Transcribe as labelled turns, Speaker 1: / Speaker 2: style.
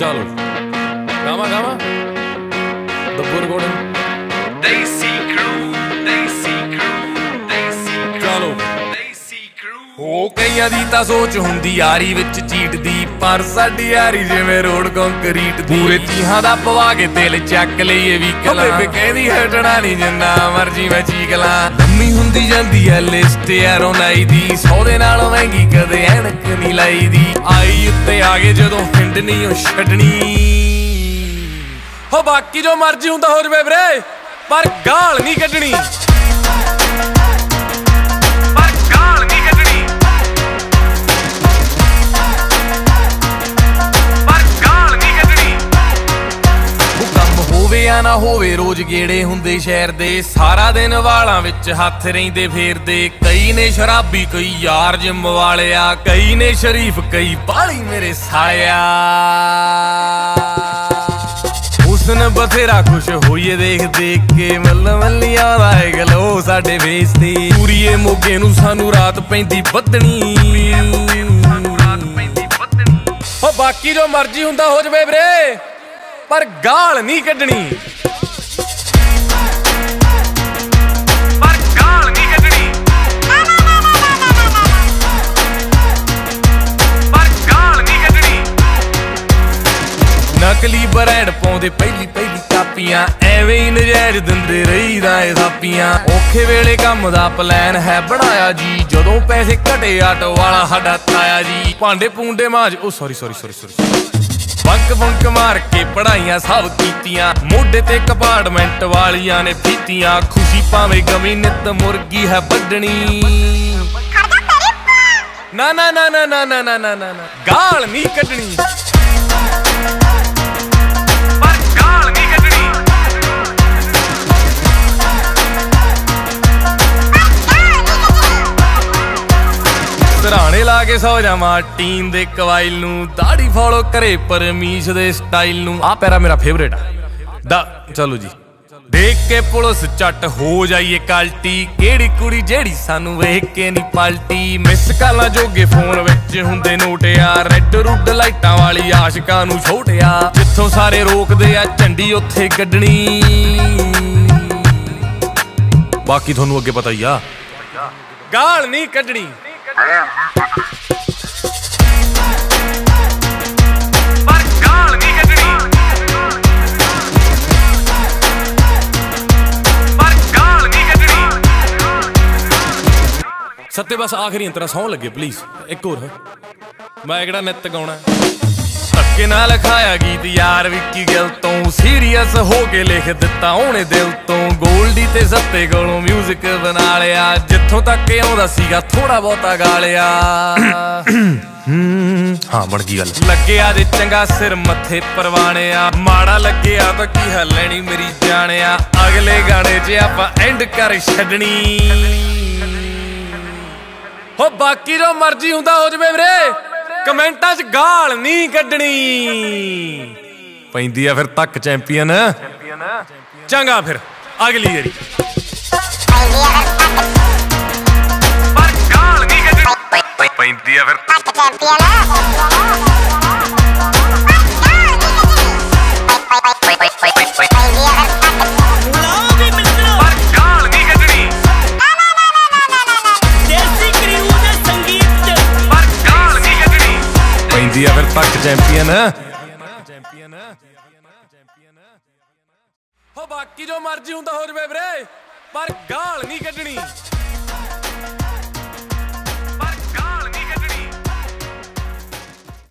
Speaker 1: Tchau, Calma,
Speaker 2: calma. ਕਈਆਂ ਦੀ ਤਾਂ ਸੋਚ ਹੁੰਦੀ ਯਾਰੀ ਵਿੱਚ ਚੀਟਦੀ ਪਰ ਸਾਡੀ ਯਾਰੀ ਜਿਵੇਂ ਰੋਡ ਕੰਕਰੀਟ ਦੀ। ਪੂਰੇ ਤੀਹਾਂ ਦਾ ਪਵਾ ਕੇ ਦਿਲ ਚੱਕ ਲਈਏ ਵੀ ਕਲਾ। ਬੇਬੇ ਕਹਿੰਦੀ ਹਟਣਾ ਨਹੀਂ ਜਿੰਨਾ ਮਰਜ਼ੀ ਮੈਂ ਚੀਕ ਲਾਂ। ਲੰਮੀ ਹੁੰਦੀ ਜਾਂਦੀ ਐ ਲਿਸਟ ਯਾਰੋਂ ਨਾਈ ਦੀ। ਸੌ ਦੇ ਨਾਲੋਂ ਮਹਿੰਗੀ ਕਦੇ ਐਨਕ ਨਹੀਂ ਲਾਈ ਦੀ। ਆਈ ਉੱਤੇ ਆ ਗਏ ਜਦੋਂ ਹਿੰਡ ਨਹੀਂ ਉਹ ਛੱਡਣੀ। ਹੋ ਬਾਕੀ ਜੋ ਮਰਜ਼ੀ ਹੁੰਦਾ ਹੋ ਜਵੇ ਵੀਰੇ ਪਰ ਗਾਲ ਨਹੀਂ ਕੱਢਣੀ। ਹੋਵੇ ਆ ਨਾ ਹੋਵੇ ਰੋਜ਼ ਗੇੜੇ ਹੁੰਦੇ ਸ਼ਹਿਰ ਦੇ। ਸਾਰਾ ਦਿਨ ਵਾਲਾਂ ਵਿੱਚ ਹੱਥ ਰਹਿੰਦੇ ਫੇਰਦੇ। ਕਈ ਨੇ ਸ਼ਰਾਬੀ ਕਈ ਯਾਰ ਜਿੰਮ ਵਾਲਿਆ। ਕਈ ਨੇ ਸ਼ਰੀਫ ਕਈ ਬਾਲੀ ਮੇਰੇ ਸਾਲਿਆ। ਹੁਸਨ ਬਥੇਰਾ ਖੁਸ਼ ਹੋਈਏ ਦੇਖ ਦੇਖ ਕੇ। ਮੱਲ ਮੱਲੀਆਂ ਦਾ ਏ ਗਲੋ ਸਾਡੇ ਵੇਸ ਤੇ ਪੂਰੀਏ ਮੋਗੇ ਨੂੰ ਸਾਨੂੰ ਰਾਤ ਪੈਂਦੀ ਬੱਦਣੀ
Speaker 1: ਸਾਨੂੰ ਰਾਤ ਪੈਂਦੀ ਬੱਦਣੀ
Speaker 2: ਹੋ ਬਾਕੀ ਜੋ ਮਰਜ਼ੀ ਹੁੰਦਾ ਹੋ ਜਵੇ ਵੀਰੇ। ਪਰ ਗਾਲ ਨਹੀਂ ਕੱਢਣੀ।
Speaker 1: ਪਰ ਗਾਲ ਨਹੀਂ ਕੱਢਣੀ। ਪਰ ਗਾਲ ਨਹੀਂ ਕੱਢਣੀ।
Speaker 2: ਨਕਲੀ ਬਰੈਂਡ ਪਾਉਂਦੇ ਪਹਿਲੀ ਪਹਿਲੀ ਕਾਪੀਆਂ, ਐਵੇਂ ਹੀ ਨਜਾਇਜ਼ ਦਿੰਦੇ ਰਹੀਦਾ ਏ ਥਾਪੀਆਂ ਔਖੇ ਵੇਲੇ ਕੰਮ ਦਾ ਪਲਾਨ ਹੈ ਬਣਾਇਆ ਜੀ, ਜਦੋਂ ਪੈਸੇ ਘਟੇ ਆਟੋ ਵਾਲਾ ਸਾਡਾ ਤਾਇਆ ਜੀ। ਭਾਂਡੇ ਪੂੰਡੇ ਮਾਜ ਉਹ sorry sorry sorry sorry bunk bunk ਮਾਰ ਕੇ ਪੜਾਈਆਂ ਸਭ ਕੀਤੀਆਂ ਮੋਢੇ ਤੇ ਕਪਾਰਟਮੈਂਟ ਵਾਲੀਆਂ ਨੇ ਪੀਤੀਆਂ ਖੁਸ਼ੀ ਭਾਵੇਂ ਗਮੀ ਨਿਤ ਮੁਰਗੀ ਹੈ ਵੱਢਣੀ ਨਾ ਨਾ ਨਾ ਨਾ ਨਾ ਨਾ ਨਾ ਨਾ ਨਾ ਨਾ। ਗਾਲ ਨਹੀਂ ਕੱਢਣੀ ਕੇ ਸੌ ਜਾਵਾਂ। ਟੀਮ ਦੇ ਕਵਾਇਲ ਨੂੰ ਦਾੜੀ ਫੋਲੋ ਕਰੇ, ਪਰਮੀਸ਼ ਦੇ ਸਟਾਈਲ ਨੂੰ। ਆ ਪੈਰਾ ਮੇਰਾ ਫੇਵਰੇਟ ਆ। ਦਾ ਚਲੋ ਜੀ। ਦੇਖ ਕੇ ਪੁਲਿਸ ਚੱਟ ਹੋ ਜਾਈਏ ਕਲਟੀ। ਕਿਹੜੀ ਕੁੜੀ ਜਿਹੜੀ ਸਾਨੂੰ ਵੇਖ ਕੇ ਨਹੀਂ ਪਲਟੀ? ਮਿਸ ਕਾਲਾਂ ਜੋਗੇ ਫੋਨ ਵਿੱਚ ਹੁੰਦੇ ਨੋਟਿਆ। ਰੈੱਡ ਰੁੱਡ ਲਾਈਟਾਂ ਵਾਲੀ ਆਸ਼ਿਕਾਂ ਨੂੰ ਛੋਟਿਆ। ਜਿੱਥੋਂ ਸਾਰੇ ਰੋਕਦੇ ਆ, ਝੰਡੀ ਉੱਥੇ ਕੱਢਣੀ ਬਾਕੀ ਤੁਹਾਨੂੰ ਅੱਗੇ ਪਤਾ ਹੀ ਆ। ਗਾਲ ਨਹੀਂ ਕੱਢਣੀ। ਸੱਤੇ ਬਸ ਆਖਰੀ ਅੰਤਰਾ ਸੌਂ ਲੱਗੇ ਪਲੀਜ਼ ਇੱਕ ਹੋਰ। ਮੈਂ ਕਿਹੜਾ ਨਿੱਤ ਗਾਉਣਾ? ਧੱਕੇ ਨਾਲ ਲਿਖਾਇਆ ਗੀਤ ਯਾਰ ਵਿੱਕੀ ਗਿਲ ਤੋਂ। ਸੀਰੀਅਸ ਹੋ ਕੇ ਲਿਖ ਦਿੱਤਾ ਉਹਨੇ ਦਿਲ ਤੋਂ। ਗੋਲਡੀ ਤੇ ਸੱਤੇ ਕੋਲੋਂ 뮤직 ਬਣਾ ਲਿਆ। ਜਿੱਥੋਂ ਤੱਕ ਆਉਂਦਾ ਸੀਗਾ ਥੋੜਾ ਬਹੁਤਾ ਗਾ ਲਿਆ। ਹਾਂ ਬਣ ਗਈ ਗੱਲ। ਲੱਗਿਆ ਜੇ ਚੰਗਾ ਸਿਰ ਮੱਥੇ ਪਰਵਾਣਿਆ। ਮਾੜਾ ਲੱਗਿਆ ਤਾਂ ਕੀ ਹੱਲਣੀ ਮੇਰੀ ਜਾਣਿਆ। ਅਗਲੇ ਗਾਣੇ 'ਚ ਆਪਾਂ ਐਂਡ ਕਰ ਛੱਡਣੀ। ਹੋ ਬਾਕੀ ਜੋ ਮਰਜ਼ੀ ਹੁੰਦਾ ਹੋ ਜਵੇ ਵੀਰੇ ਕਮੈਂਟਾਂ 'ਚ ਗਾਲ ਨਹੀਂ ਕੱਢਣੀ ਪੈਂਦੀ ਆ ਫਿਰ ਤੱਕ ਚੈਂਪੀਅਨ ਚੰਗਾ ਫਿਰ ਅਗਲੀ ਵਾਰੀ
Speaker 1: ਪਰ ਗਾਲ ਨਹੀਂ ਕੱਢਣੀ ਪੈਂਦੀ ਆ ਫਿਰ ਪਰ
Speaker 2: ਪੈਂਦੀ ਆ ਫਿਰ ਤੱਕ ਚੈਂਪੀਅਨ ਹੋ ਬਾਕੀ ਜੋ ਮਰਜ਼ੀ ਹੁੰਦਾ ਹੋ ਜਵੇ ਵੀਰੇ ਪਰ ਗਾਲ ਨਹੀਂ ਕੱਢਣੀ।